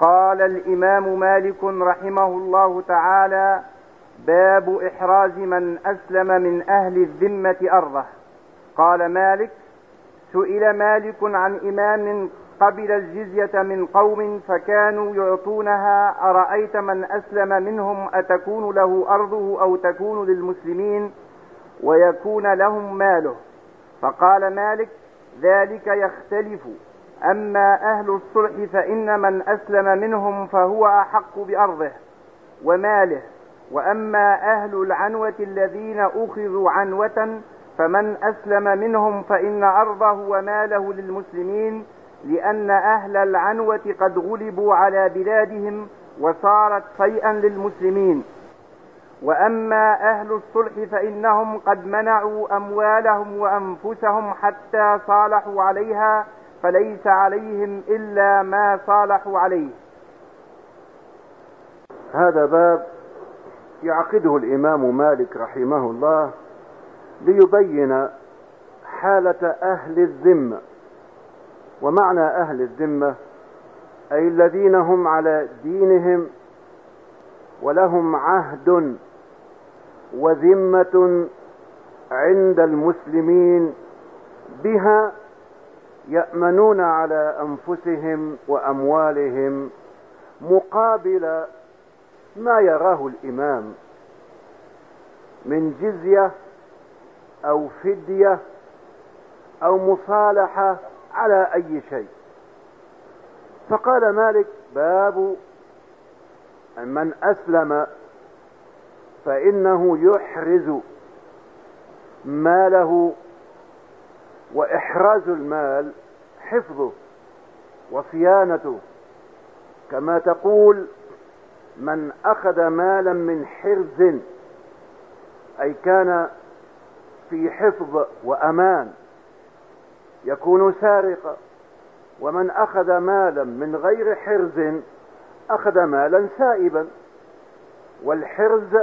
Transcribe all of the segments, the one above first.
قال الإمام مالك رحمه الله تعالى باب إحراز من أسلم من أهل الذمة أرضه. قال مالك سئل مالك عن إمام قبل الجزية من قوم فكانوا يعطونها أرأيت من أسلم منهم أتكون له أرضه أو تكون للمسلمين ويكون لهم ماله؟ فقال مالك ذلك يختلف. أما أهل الصلح فإن من أسلم منهم فهو أحق بأرضه وماله. وأما أهل العنوة الذين أخذوا عنوة فمن أسلم منهم فإن أرضه وماله للمسلمين لأن أهل العنوة قد غلبوا على بلادهم وصارت شيئا للمسلمين. وأما أهل الصلح فإنهم قد منعوا أموالهم وأنفسهم حتى صالحوا عليها فليس عليهم إلا ما صالحوا عليه. هذا باب يعقده الإمام مالك رحمه الله ليبين حالة أهل الذمة. ومعنى أهل الذمة أي الذين هم على دينهم ولهم عهد وذمة عند المسلمين بها يأمنون على أنفسهم وأموالهم مقابل ما يراه الإمام من جزية أو فدية أو مصالحة على أي شيء. فقال مالك باب من أسلم فإنه يحرز ماله وإحراز المال حفظه وصيانته. كما تقول من أخذ مالا من حرز أي كان في حفظ وأمان يكون سارقا. ومن أخذ مالا من غير حرز أخذ مالا سائبا. والحرز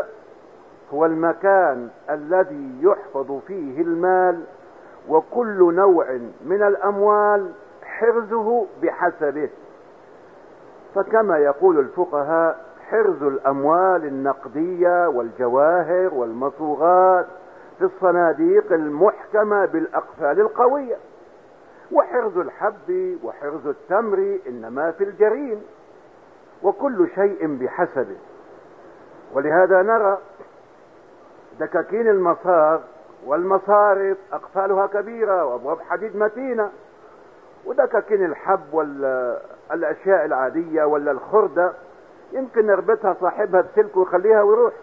هو المكان الذي يحفظ فيه المال وكل نوع من الأموال حرزه بحسبه. فكما يقول الفقهاء حرز الأموال النقدية والجواهر والمصوغات في الصناديق المحكمة بالأقفال القوية. وحرز الحب وحرز التمر إنما في الجرين وكل شيء بحسبه. ولهذا نرى دكاكين المصاغ والمصارف أقفالها كبيرة وأبواب حديد متينة. ودكاكين الحب والأشياء العادية ولا الخردة يمكن يربطها صاحبها بسلك ويخليها ويروح.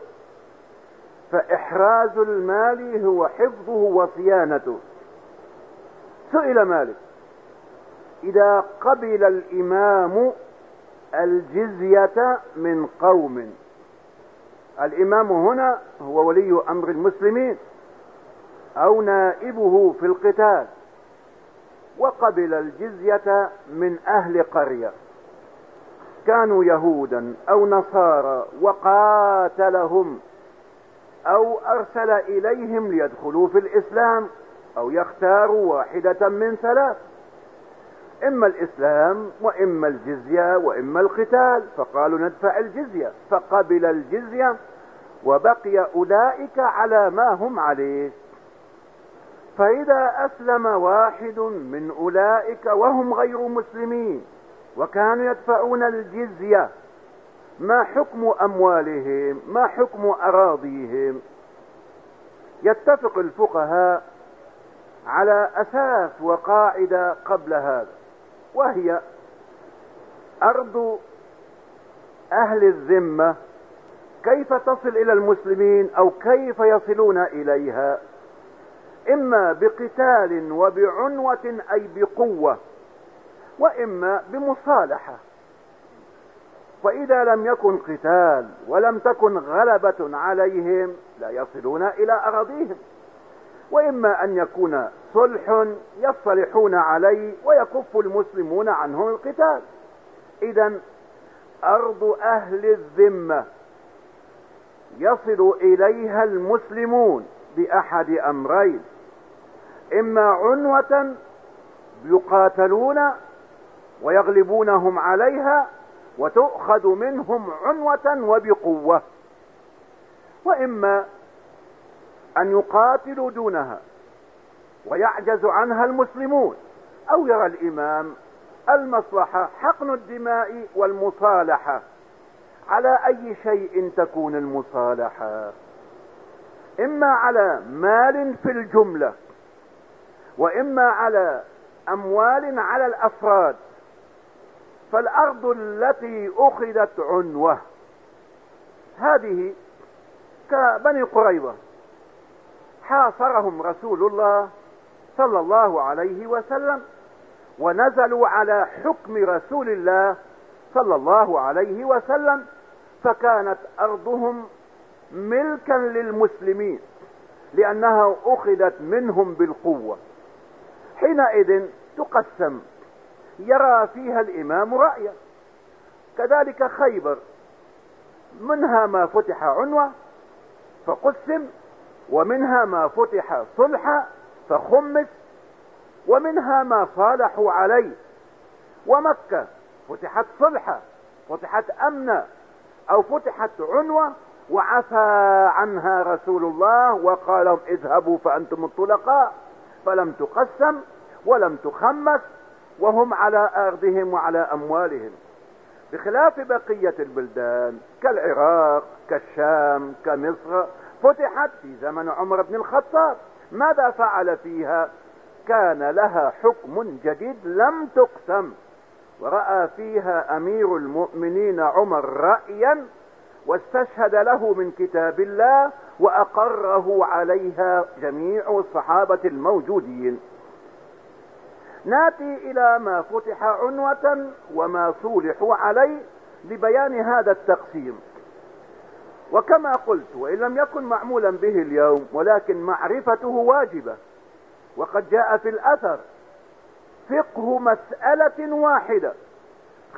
فإحراز المال هو حفظه وصيانته. سئل مالك إذا قبل الإمام الجزية من قوم الإمام هنا هو ولي أمر المسلمين. أو نائبه في القتال وقبل الجزية من أهل قرية. كانوا يهودا أو نصارى وقاتلهم أو أرسل إليهم ليدخلوا في الإسلام أو يختاروا واحدة من ثلاث. إما الإسلام وإما الجزية وإما القتال. فقالوا ندفع الجزية. فقبل الجزية وبقي أولئك على ما هم عليه. فإذا أسلم واحد من أولئك وهم غير مسلمين وكانوا يدفعون الجزية ما حكم أموالهم؟ ما حكم أراضيهم؟ يتفق الفقهاء على أساس وقاعدة قبل هذا وهي أرض أهل الذمة كيف تصل إلى المسلمين أو كيف يصلون إليها؟ إما بقتال وبعنوة أي بقوة وإما بمصالحة. فإذا لم يكن قتال ولم تكن غلبة عليهم لا يصلون إلى أراضيهم. وإما أن يكون صلح يصلحون عليه ويكف المسلمون عنهم القتال. إذا أرض أهل الذمة يصل إليها المسلمون بأحد أمرين. إما عنوة يقاتلون ويغلبونهم عليها وتؤخذ منهم عنوة وبقوة. وإما أن يقاتلوا دونها ويعجز عنها المسلمون أو يرى الإمام المصلحة حقن الدماء والمصالحة. على أي شيء تكون المصالحة؟ إما على مال في الجملة. وإما على أموال على الأفراد فالأرض التي أخذت عنوة. هذه كبني قريظة. حاصرهم رسول الله صلى الله عليه وسلم ونزلوا على حكم رسول الله صلى الله عليه وسلم فكانت أرضهم ملكا للمسلمين لأنها أخذت منهم بالقوة. حينئذ تقسم يرى فيها الإمام رأيا. كذلك خيبر منها ما فتح عنوة فقسم ومنها ما فتح صلحا فخمس ومنها ما صالحوا عليه. ومكة فتحت صلحا فتحت أمنا أو فتحت عنوة وعفى عنها رسول الله وقال اذهبوا فأنتم الطلقاء فلم تقسم. ولم تخمس وهم على أرضهم وعلى أموالهم بخلاف بقية البلدان كالعراق كالشام كمصر فتحت في زمن عمر بن الخطاب. ماذا فعل فيها؟ كان لها حكم جديد لم تقسم ورأى فيها أمير المؤمنين عمر رأيا واستشهد له من كتاب الله وأقره عليها جميع الصحابة الموجودين. ناتي إلى ما فتح عنوة وما صولحوا عليه لبيان هذا التقسيم. وكما قلت وإن لم يكن معمولا به اليوم ولكن معرفته واجبة وقد جاء في الأثر. فقه مسألة واحدة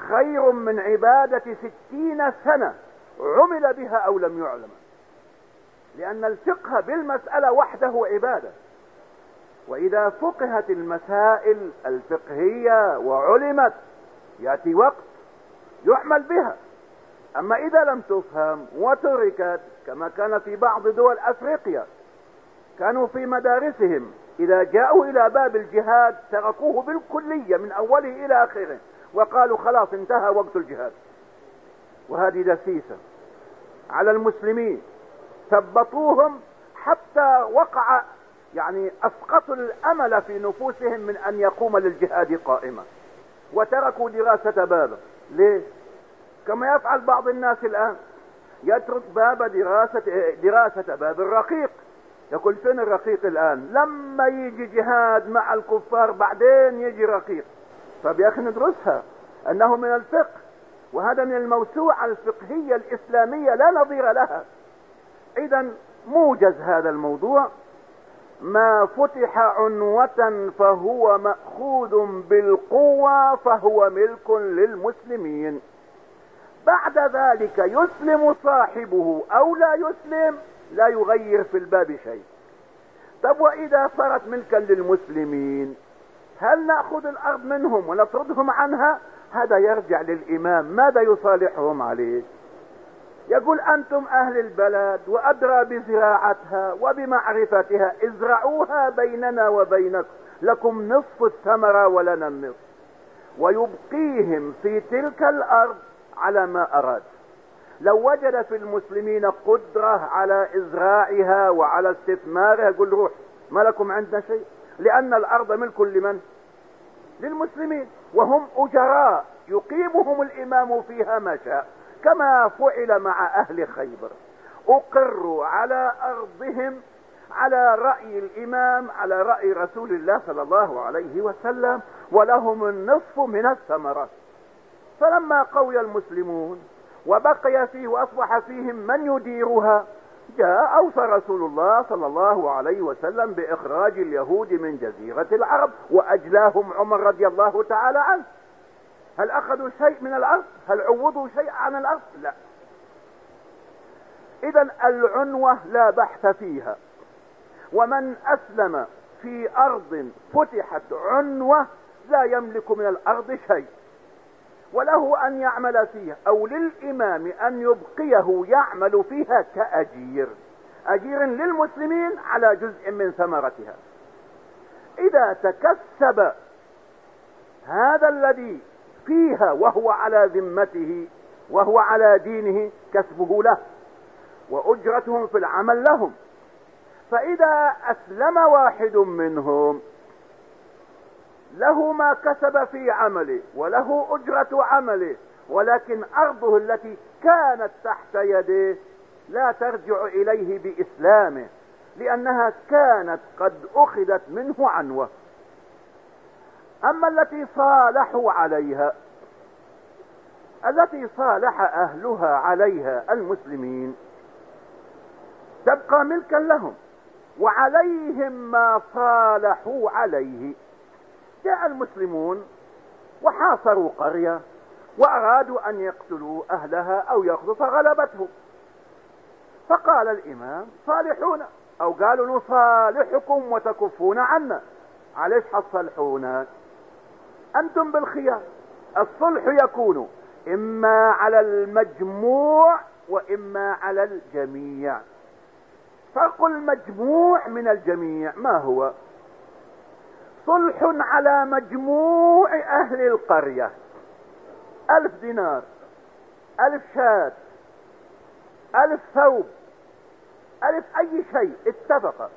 خير من عبادة ستين سنة عمل بها أو لم يعلم. لأن الفقه بالمسألة وحده عبادة. وإذا فقهت المسائل الفقهية وعلمت يأتي وقت يعمل بها. أما إذا لم تفهم وتركت كما كان في بعض دول أفريقيا كانوا في مدارسهم إذا جاءوا إلى باب الجهاد تركوه بالكلية من أوله إلى آخره وقالوا خلاص انتهى وقت الجهاد. وهذه دسيسة على المسلمين. ثبطوهم حتى وقع يعني أسقطوا الأمل في نفوسهم من أن يقوم للجهاد قائما وتركوا دراسة بابه ليه؟ كما يفعل بعض الناس الآن. يترك باب دراسة دراسة باب الرقيق. يقول فين الرقيق الآن؟ لما يجي جهاد مع الكفار بعدين يجي رقيق. طب يا أخي ندرسها أنه من الفقه وهذا من الموسوعة الفقهية الإسلامية لا نظير لها. اذا موجز هذا الموضوع. ما فتح عنوة فهو مأخوذ بالقوة فهو ملك للمسلمين. بعد ذلك يسلم صاحبه أو لا يسلم لا يغير في الباب شيء. طب وإذا صارت ملكا للمسلمين هل نأخذ الأرض منهم ونطردهم عنها؟ هذا يرجع للإمام ماذا يصالحهم عليه؟ يقول أنتم أهل البلد وأدرى بزراعتها وبمعرفتها ازرعوها بيننا وبينكم لكم نصف الثمرة ولنا النصف. ويبقيهم في تلك الأرض على ما أراد. لو وجد في المسلمين قدرة على إزراعها وعلى استثمارها يقول روح ما لكم عندنا شيء؟ لأن الأرض ملك لمن للمسلمين. وهم أجراء يقيمهم الإمام فيها ما شاء. كما فعل مع أهل خيبر. أقروا على أرضهم على رأي الإمام على رأي رسول الله صلى الله عليه وسلم ولهم النصف من الثمرة. فلما قوي المسلمون وبقي فيه وأصبح فيهم من يديرها جاء اوصى رسول الله صلى الله عليه وسلم بإخراج اليهود من جزيرة العرب وأجلاهم عمر رضي الله تعالى عنه. هل أخذوا شيء من الأرض؟ هل عوضوا شيء عن الأرض؟ لا. إذا العنوة لا بحث فيها. ومن أسلم في أرض فتحت عنوة لا يملك من الأرض شيء. وله أن يعمل فيها أو للإمام أن يبقيه يعمل فيها كأجير. أجير للمسلمين على جزء من ثمرتها. إذا تكسب هذا الذي فيها وهو على ذمته وهو على دينه كسبه له وأجرتهم في العمل لهم. فإذا أسلم واحد منهم له ما كسب في عمله وله أجرة عمله ولكن أرضه التي كانت تحت يده لا ترجع إليه بإسلامه لأنها كانت قد أخذت منه عنوة. أما التي صالحوا عليها التي صالح أهلها عليها المسلمين تبقى ملكا لهم وعليهم ما صالحوا عليه. جاء المسلمون وحاصروا قرية وأرادوا أن يقتلوا أهلها أو ياخذوا فغلبتهم فقال الإمام صالحونا أو قالوا نصالحكم وتكفون عنا. عليش حصلحونا أنتم بالخيار. الصلح يكون إما على المجموع وإما على الجميع. فرق المجموع من الجميع ما هو؟ صلح على مجموع أهل القرية. ألف دينار ألف شاة ألف ثوب ألف أي شيء. اتفق.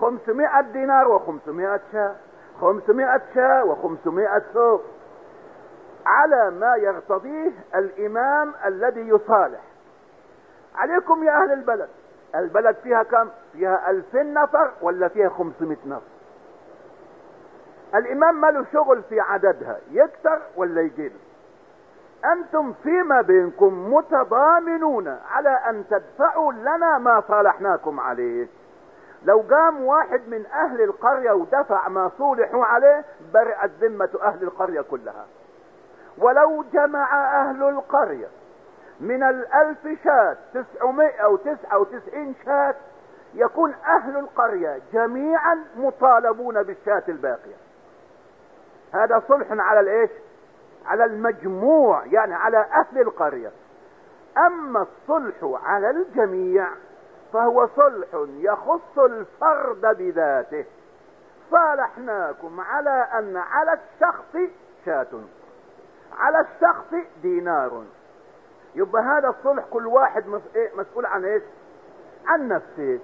خمسمائة دينار وخمسمائة شاة. خمسمائة شاة وخمسمائة ثوب على ما يرتضيه الإمام الذي يصالح. عليكم يا أهل البلد. البلد فيها كم؟ فيها ألفين نفر ولا فيها خمسمائة نفر؟ الإمام ما له شغل في عددها. يكثر ولا يقل أنتم فيما بينكم متضامنون على أن تدفعوا لنا ما صالحناكم عليه. لو قام واحد من أهل القرية ودفع ما صولحوا عليه برئت ذمة أهل القرية كلها. ولو جمع أهل القرية من الألف شاة تسعمائة وتسعة وتسعين شاة يكون أهل القرية جميعا مطالبون بالشاة الباقية. هذا صلح على الإيش؟ على المجموع يعني على أهل القرية. أما الصلح على الجميع فهو صلح يخص الفرد بذاته. صالحناكم على أن على الشخص شاة. على الشخص دينار. يبقى هذا الصلح كل واحد إيه، مسؤول عن إيش؟ عن نفسه.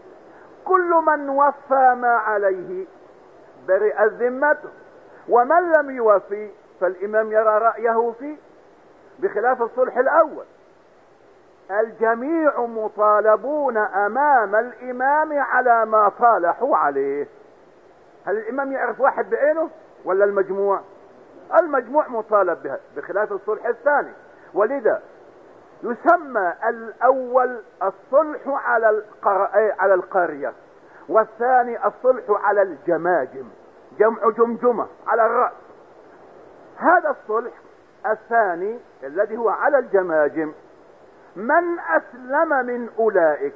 كل من وفى ما عليه برئت ذمته ومن لم يوفي فالإمام يرى رأيه فيه بخلاف الصلح الأول. الجميع مطالبون أمام الإمام على ما صالحوا عليه. هل الإمام يعرف واحد بعينه ولا المجموع؟ المجموع مطالب بها بخلاف الصلح الثاني. ولذا يسمى الأول الصلح على القر... على القرية والثاني الصلح على الجماجم جمع جمجمة على الرأس. هذا الصلح الثاني الذي هو على الجماجم. من أسلم من أولئك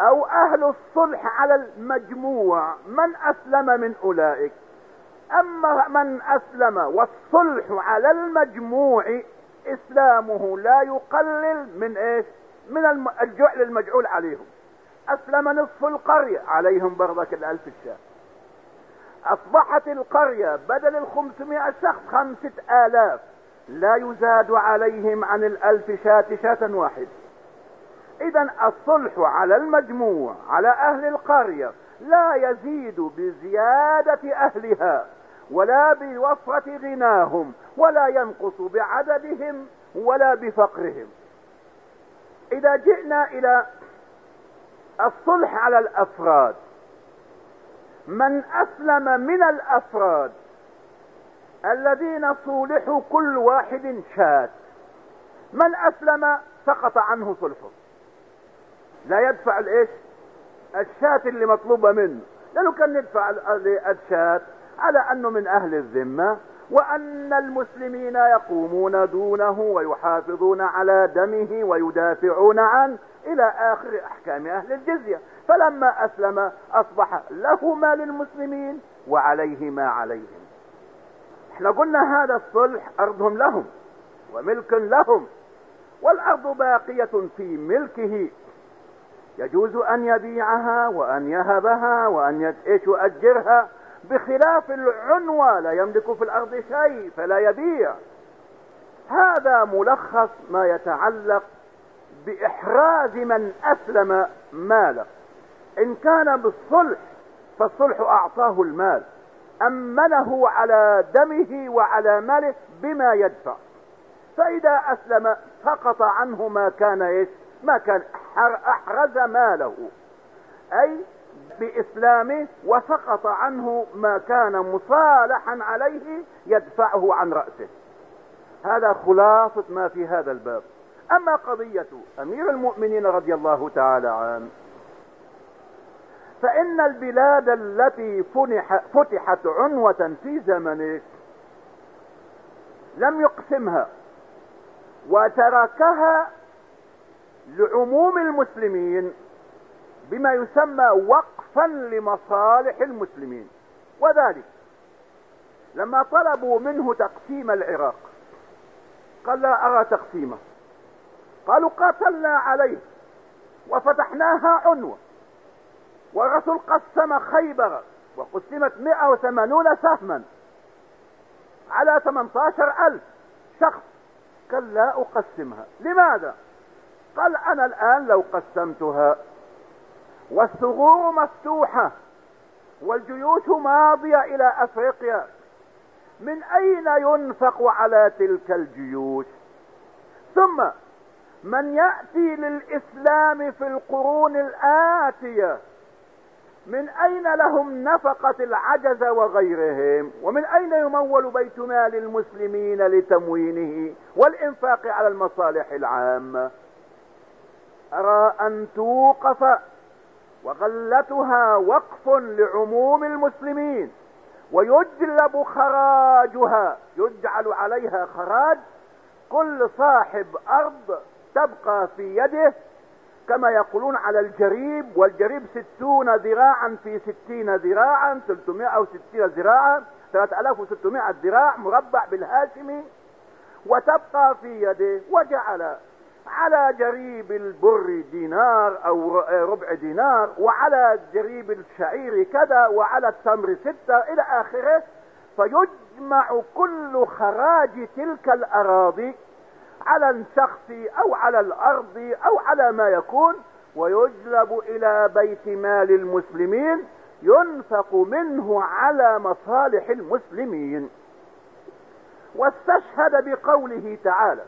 أو أهل الصلح على المجموع من أسلم من أولئك. أما من أسلم والصلح على المجموع إسلامه لا يقلل من إيش؟ من الجعل المجعول عليهم. أسلم نصف القرية عليهم برضك الألف الشاه أصبحت القرية بدل الخمسمائة شخص خمسة آلاف. لا يزاد عليهم عن الألف شاة شاة واحد. اذا الصلح على المجموع على أهل القرية لا يزيد بزيادة أهلها ولا بوفرة غناهم ولا ينقص بعددهم ولا بفقرهم. إذا جئنا إلى الصلح على الأفراد من أسلم من الأفراد الذين صولحوا كل واحد شاة من أسلم سقط عنه صلحه. لا يدفع الإيش؟ الشاة اللي مطلوبة منه. لأنه كان يدفع الشاة على أنه من أهل الذمة وأن المسلمين يقومون دونه ويحافظون على دمه ويدافعون عنه إلى آخر أحكام أهل الجزية. فلما أسلم أصبح له ما للمسلمين وعليه ما عليهم. إحنا قلنا هذا الصلح أرضهم لهم وملك لهم والأرض باقية في ملكه يجوز أن يبيعها وأن يهبها وأن يؤجرها بخلاف العنوة لا يملك في الأرض شيء فلا يبيع. هذا ملخص ما يتعلق بإحراز من أسلم ماله. إن كان بالصلح فالصلح أعطاه المال. أمنه على دمه وعلى ماله بما يدفع. فإذا أسلم سقط عنه ما كان إيش؟ ما كان أحرز ماله. أي بإسلامه وسقط عنه ما كان مصالحا عليه يدفعه عن رأسه. هذا خلاصة ما في هذا الباب. أما قضية أمير المؤمنين رضي الله تعالى عنه فإن البلاد التي فتحت عنوة في زمنه لم يقسمها وتركها لعموم المسلمين بما يسمى وقفا لمصالح المسلمين. وذلك لما طلبوا منه تقسيم العراق. قال لا أرى تقسيمه. قالوا قاتلنا عليه وفتحناها عنوة. والرسول قسم خيبر وقسمت 180 سهما على 18 ألف شخص قال لا أقسمها. لماذا؟ قال أنا الآن لو قسمتها والثغور مفتوحة والجيوش ماضية إلى أفريقيا من أين ينفق على تلك الجيوش؟ ثم من يأتي للإسلام في القرون الآتية من أين لهم نفقة العجز وغيرهم؟ ومن أين يمول بيت مال المسلمين لتموينه والإنفاق على المصالح العامة؟ أرى أن توقف وغلتها وقف لعموم المسلمين ويجلب خراجها يجعل عليها خراج كل صاحب أرض تبقى في يده كما يقولون على الجريب والجريب ستون ذراعا في ستين ذراعا ثلاثمائة وستين ذراعا ثلاثة آلاف وستمائة ذراع مربع بالهاشمي وتبقى في يده وجعل على جريب البر دينار أو ربع دينار وعلى جريب الشعير كذا وعلى التمر ستة إلى آخره. فيجمع كل خراج تلك الأراضي على الشخص أو على الأرض أو على ما يكون ويجلب إلى بيت مال المسلمين ينفق منه على مصالح المسلمين. واستشهد بقوله تعالى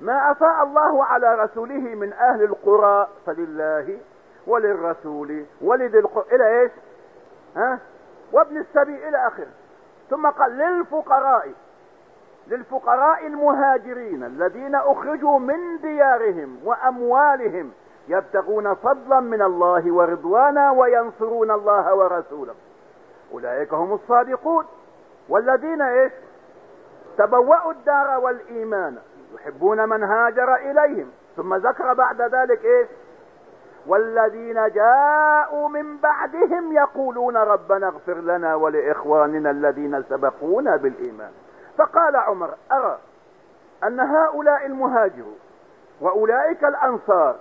ما أفاء الله على رسوله من أهل القرى فلله وللرسول ولذي القرى إلى إيش؟ ها؟ وابن السبيل إلى آخره. ثم قال للفقراء للفقراء المهاجرين الذين أخرجوا من ديارهم وأموالهم يبتغون فضلا من الله ورضوانا وينصرون الله ورسوله. أولئك هم الصادقون والذين إيش؟ تبوأوا الدار والإيمان يحبون من هاجر إليهم. ثم ذكر بعد ذلك إيش؟ والذين جاءوا من بعدهم يقولون ربنا اغفر لنا ولإخواننا الذين سبقونا بالإيمان. فقال عمر أرى أن هؤلاء المهاجرون وأولئك الأنصار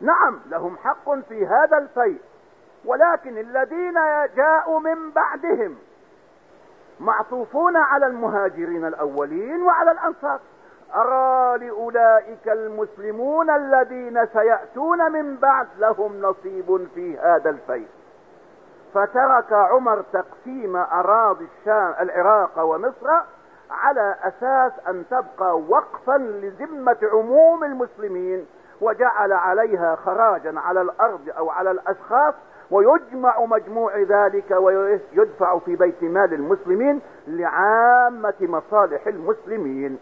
نعم لهم حق في هذا الفيء ولكن الذين جاءوا من بعدهم معطوفون على المهاجرين الأولين وعلى الأنصار. أرى لأولئك المسلمون الذين سيأتون من بعد لهم نصيب في هذا الفيء. فترك عمر تقسيم أراضي الشام العراق ومصر على أساس أن تبقى وقفا لذمة عموم المسلمين وجعل عليها خراجا على الأرض أو على الأشخاص ويجمع مجموع ذلك ويدفع في بيت مال المسلمين لعامة مصالح المسلمين.